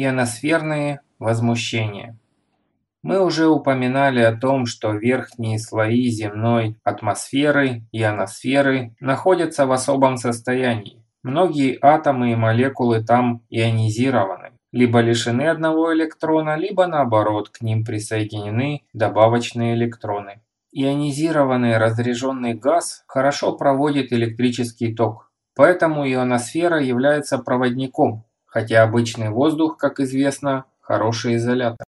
Ионосферные возмущения. Мы уже упоминали о том, что верхние слои земной атмосферы, ионосферы, находятся в особом состоянии. Многие атомы и молекулы там ионизированы, либо лишены одного электрона, либо наоборот, к ним присоединены добавочные электроны. Ионизированный разряженный газ хорошо проводит электрический ток, поэтому ионосфера является проводником, хотя обычный воздух, как известно, хороший изолятор.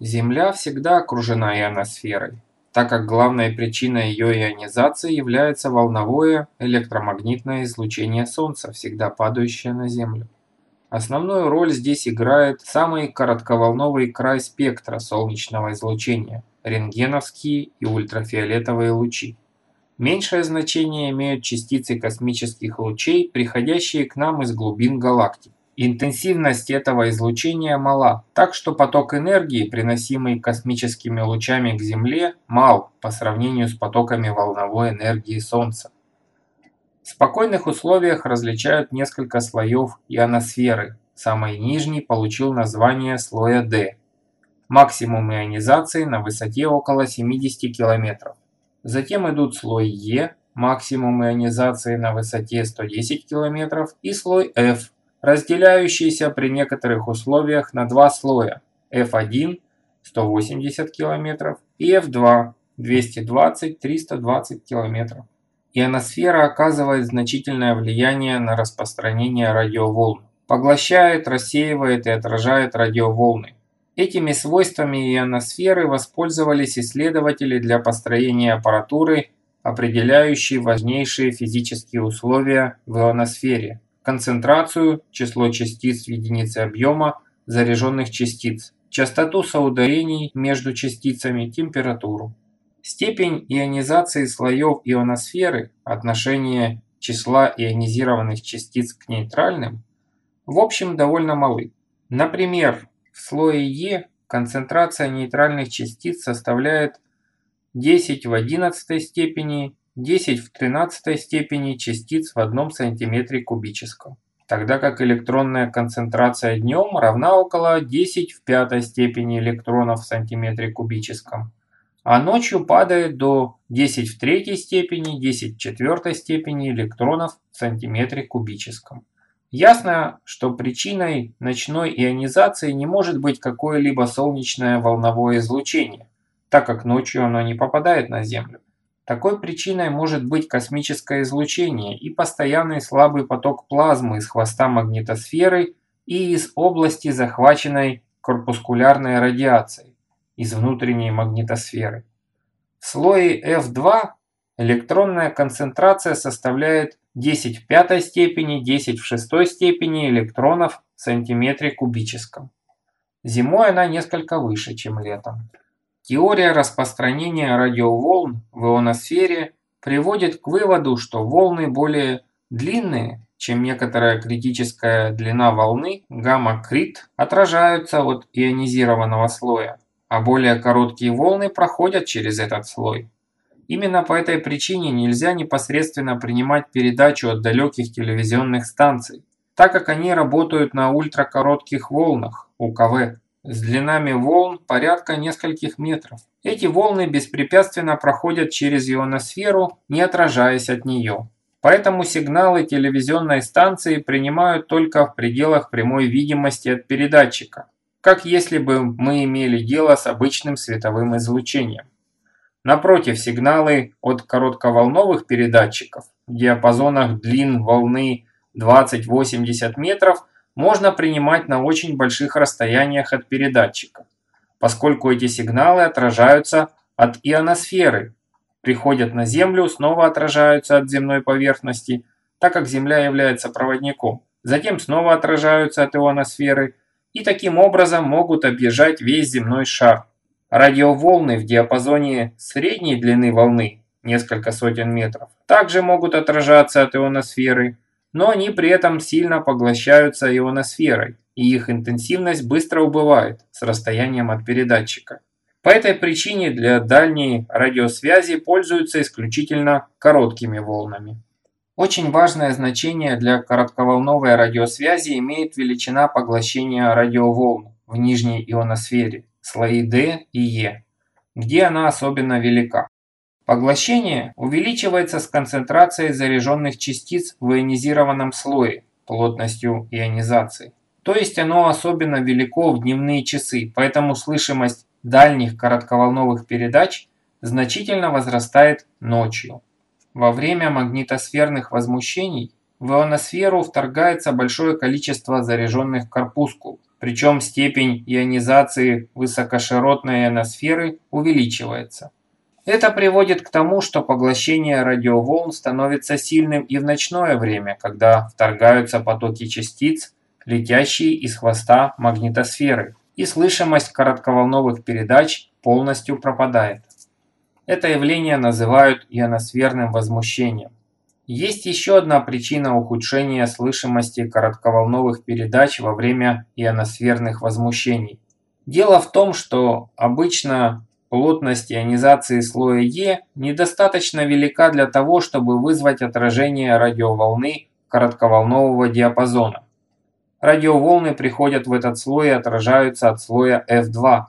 Земля всегда окружена ионосферой, так как главной причиной ее ионизации является волновое электромагнитное излучение Солнца, всегда падающее на Землю. Основную роль здесь играет самый коротковолновый край спектра солнечного излучения – рентгеновские и ультрафиолетовые лучи. Меньшее значение имеют частицы космических лучей, приходящие к нам из глубин галактик. Интенсивность этого излучения мала, так что поток энергии, приносимый космическими лучами к Земле, мал по сравнению с потоками волновой энергии Солнца. В спокойных условиях различают несколько слоев ионосферы. Самый нижний получил название слоя D. Максимум ионизации на высоте около 70 км. Затем идут слой Е, максимум ионизации на высоте 110 км, и слой F, разделяющийся при некоторых условиях на два слоя F1 180 км и F2 220-320 км. Ионосфера оказывает значительное влияние на распространение радиоволн, поглощает, рассеивает и отражает радиоволны. Этими свойствами ионосферы воспользовались исследователи для построения аппаратуры, определяющей важнейшие физические условия в ионосфере концентрацию, число частиц в единице объема заряженных частиц, частоту соударений между частицами, температуру. Степень ионизации слоев ионосферы, отношение числа ионизированных частиц к нейтральным, в общем довольно малы. Например, в слое Е концентрация нейтральных частиц составляет 10 в 11 степени 10 в 13 степени частиц в 1 см кубическом, тогда как электронная концентрация днем равна около 10 в 5 степени электронов в сантиметре кубическом, а ночью падает до 10 в 3 степени, 10 в 4 степени электронов в сантиметре кубическом. Ясно, что причиной ночной ионизации не может быть какое-либо солнечное волновое излучение, так как ночью оно не попадает на Землю. Такой причиной может быть космическое излучение и постоянный слабый поток плазмы из хвоста магнитосферы и из области, захваченной корпускулярной радиацией, из внутренней магнитосферы. В слое F2 электронная концентрация составляет 10 в пятой степени, 10 в шестой степени электронов в сантиметре кубическом. Зимой она несколько выше, чем летом. Теория распространения радиоволн в ионосфере приводит к выводу, что волны более длинные, чем некоторая критическая длина волны, гамма-крит, отражаются от ионизированного слоя, а более короткие волны проходят через этот слой. Именно по этой причине нельзя непосредственно принимать передачу от далеких телевизионных станций, так как они работают на ультракоротких волнах, УКВ, с длинами волн порядка нескольких метров. Эти волны беспрепятственно проходят через ионосферу, не отражаясь от нее. Поэтому сигналы телевизионной станции принимают только в пределах прямой видимости от передатчика, как если бы мы имели дело с обычным световым излучением. Напротив, сигналы от коротковолновых передатчиков в диапазонах длин волны 20-80 метров можно принимать на очень больших расстояниях от передатчика, поскольку эти сигналы отражаются от ионосферы, приходят на Землю, снова отражаются от земной поверхности, так как Земля является проводником, затем снова отражаются от ионосферы и таким образом могут объезжать весь земной шар. Радиоволны в диапазоне средней длины волны, несколько сотен метров, также могут отражаться от ионосферы, но они при этом сильно поглощаются ионосферой, и их интенсивность быстро убывает с расстоянием от передатчика. По этой причине для дальней радиосвязи пользуются исключительно короткими волнами. Очень важное значение для коротковолновой радиосвязи имеет величина поглощения радиоволн в нижней ионосфере, слои D и E, где она особенно велика. Поглощение увеличивается с концентрацией заряженных частиц в ионизированном слое, плотностью ионизации. То есть оно особенно велико в дневные часы, поэтому слышимость дальних коротковолновых передач значительно возрастает ночью. Во время магнитосферных возмущений в ионосферу вторгается большое количество заряженных корпускул, причем степень ионизации высокоширотной ионосферы увеличивается. Это приводит к тому, что поглощение радиоволн становится сильным и в ночное время, когда вторгаются потоки частиц, летящие из хвоста магнитосферы, и слышимость коротковолновых передач полностью пропадает. Это явление называют ионосферным возмущением. Есть еще одна причина ухудшения слышимости коротковолновых передач во время ионосферных возмущений. Дело в том, что обычно Плотность ионизации слоя Е недостаточно велика для того, чтобы вызвать отражение радиоволны коротковолнового диапазона. Радиоволны приходят в этот слой и отражаются от слоя F2.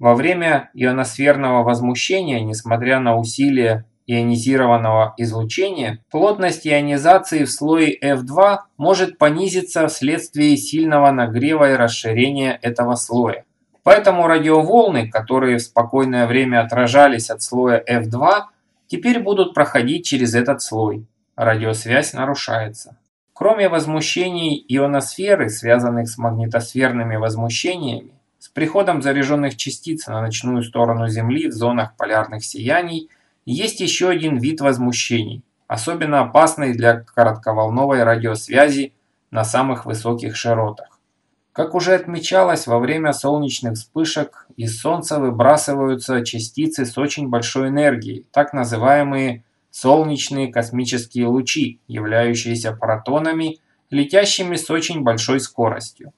Во время ионосферного возмущения, несмотря на усилия ионизированного излучения, плотность ионизации в слое F2 может понизиться вследствие сильного нагрева и расширения этого слоя. Поэтому радиоволны, которые в спокойное время отражались от слоя F2, теперь будут проходить через этот слой. Радиосвязь нарушается. Кроме возмущений ионосферы, связанных с магнитосферными возмущениями, с приходом заряженных частиц на ночную сторону Земли в зонах полярных сияний, есть еще один вид возмущений, особенно опасный для коротковолновой радиосвязи на самых высоких широтах. Как уже отмечалось, во время солнечных вспышек из Солнца выбрасываются частицы с очень большой энергией, так называемые солнечные космические лучи, являющиеся протонами, летящими с очень большой скоростью.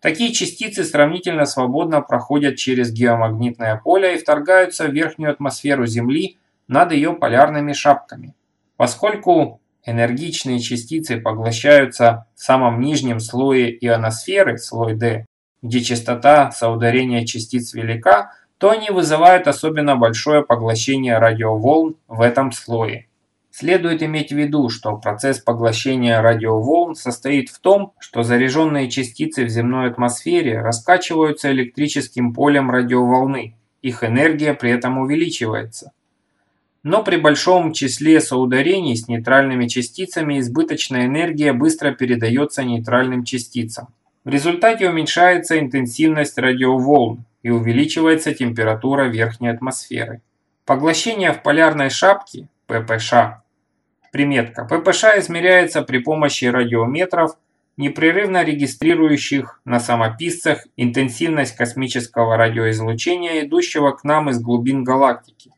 Такие частицы сравнительно свободно проходят через геомагнитное поле и вторгаются в верхнюю атмосферу Земли над ее полярными шапками. Поскольку Энергичные частицы поглощаются в самом нижнем слое ионосферы, слой D, где частота соударения частиц велика, то они вызывают особенно большое поглощение радиоволн в этом слое. Следует иметь в виду, что процесс поглощения радиоволн состоит в том, что заряженные частицы в земной атмосфере раскачиваются электрическим полем радиоволны, их энергия при этом увеличивается. Но при большом числе соударений с нейтральными частицами избыточная энергия быстро передается нейтральным частицам. В результате уменьшается интенсивность радиоволн и увеличивается температура верхней атмосферы. Поглощение в полярной шапке ППШ. Приметка. ППШ измеряется при помощи радиометров, непрерывно регистрирующих на самописцах интенсивность космического радиоизлучения, идущего к нам из глубин галактики.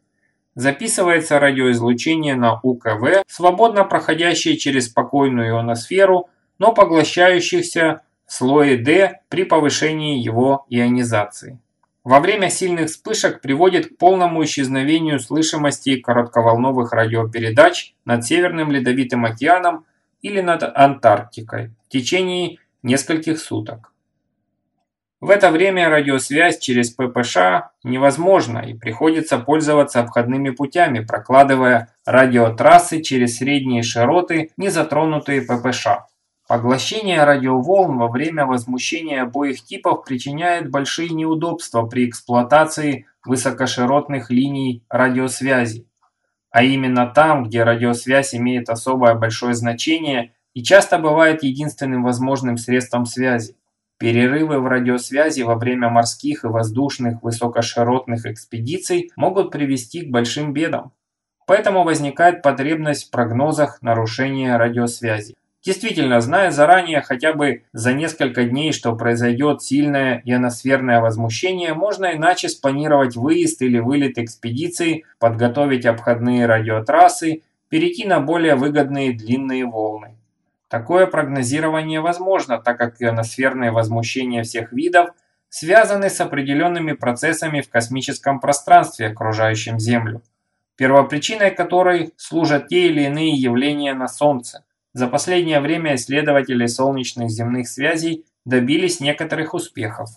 Записывается радиоизлучение на УКВ, свободно проходящее через спокойную ионосферу, но поглощающихся в слое D при повышении его ионизации. Во время сильных вспышек приводит к полному исчезновению слышимости коротковолновых радиопередач над Северным Ледовитым океаном или над Антарктикой в течение нескольких суток. В это время радиосвязь через ППШ невозможна и приходится пользоваться обходными путями, прокладывая радиотрассы через средние широты, не затронутые ППШ. Поглощение радиоволн во время возмущения обоих типов причиняет большие неудобства при эксплуатации высокоширотных линий радиосвязи. А именно там, где радиосвязь имеет особое большое значение и часто бывает единственным возможным средством связи. Перерывы в радиосвязи во время морских и воздушных высокоширотных экспедиций могут привести к большим бедам. Поэтому возникает потребность в прогнозах нарушения радиосвязи. Действительно, зная заранее хотя бы за несколько дней, что произойдет сильное ионосферное возмущение, можно иначе спланировать выезд или вылет экспедиции, подготовить обходные радиотрассы, перейти на более выгодные длинные волны. Такое прогнозирование возможно, так как ионосферные возмущения всех видов связаны с определенными процессами в космическом пространстве, окружающем Землю, первопричиной которой служат те или иные явления на Солнце. За последнее время исследователи солнечных земных связей добились некоторых успехов.